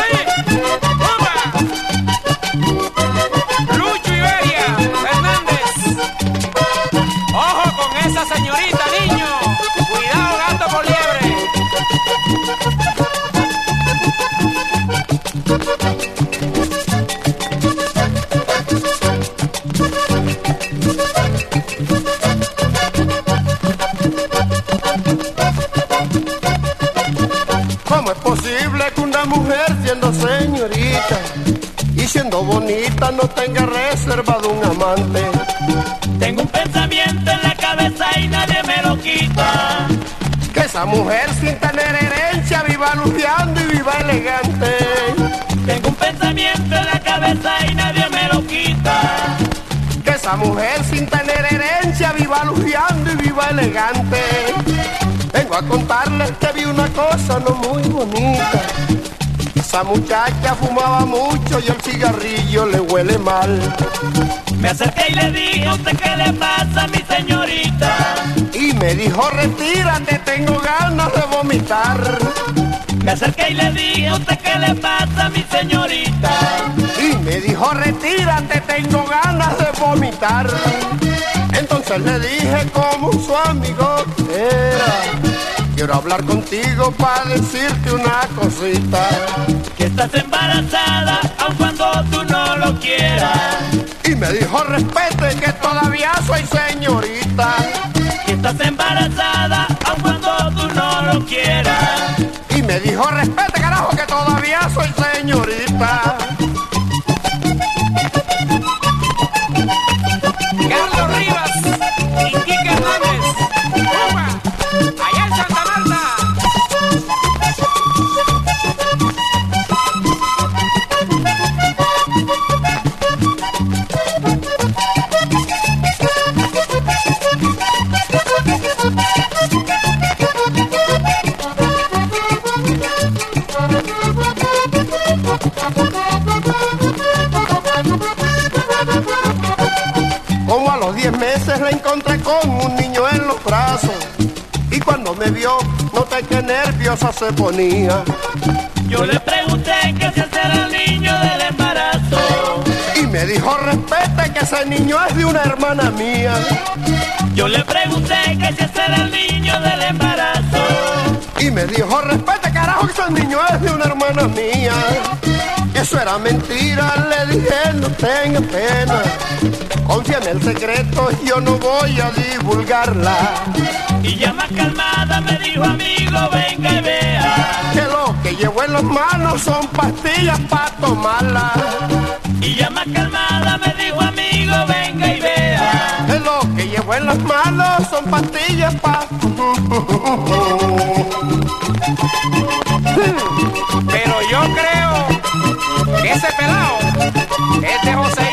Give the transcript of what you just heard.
¡Oye! ¡Toma! ¡Lucho Iberia! ¡Fernández! ¡Ojo con esa señorita! Siendo bonita no tenga reservado un amante. Tengo un pensamiento en la cabeza y nadie me lo quita. Que esa mujer sin tener herencia viva luciando y viva elegante. Tengo un pensamiento en la cabeza y nadie me lo quita. Que esa mujer sin tener herencia viva luciando y viva elegante. Vengo a contarles que vi una cosa no muy bonita esa muchacha fumaba mucho y el cigarrillo le huele mal. Me acerqué y le dije, ¿a ¿usted qué le pasa, mi señorita? Y me dijo, retírate, tengo ganas de vomitar. Me acerqué y le dije, ¿a ¿usted qué le pasa, mi señorita? Y me dijo, retírate, tengo ganas de vomitar. Entonces le dije como su amigo era Quiero hablar contigo para decirte una cosita. Que estás embarazada, aun cuando tú no lo quieras. Y me dijo respete que todavía soy señorita. Que estás embarazada, aun cuando tú no lo quieras. Y me dijo respete carajo que todavía soy señorita. La encontré con un niño en los brazos. Y cuando me vio, noté que nerviosa se ponía. Yo le pregunté que si ese era el niño del embarazo. Y me dijo, respete que ese niño es de una hermana mía. Yo le pregunté que si ese era el niño del embarazo. Y me dijo, respete carajo que ese niño es de una hermana mía. Eso era mentira, le dije, no tenga pena. Confía en el secreto, yo no voy a divulgarla. Y ya más calmada me dijo, amigo, venga y vea. Que lo que llevo en las manos son pastillas para tomarla. Y ya más calmada me dijo, amigo, venga y vea. Que lo que llevo en las manos son pastillas para... Pero yo creo que ese pelado es de Joseito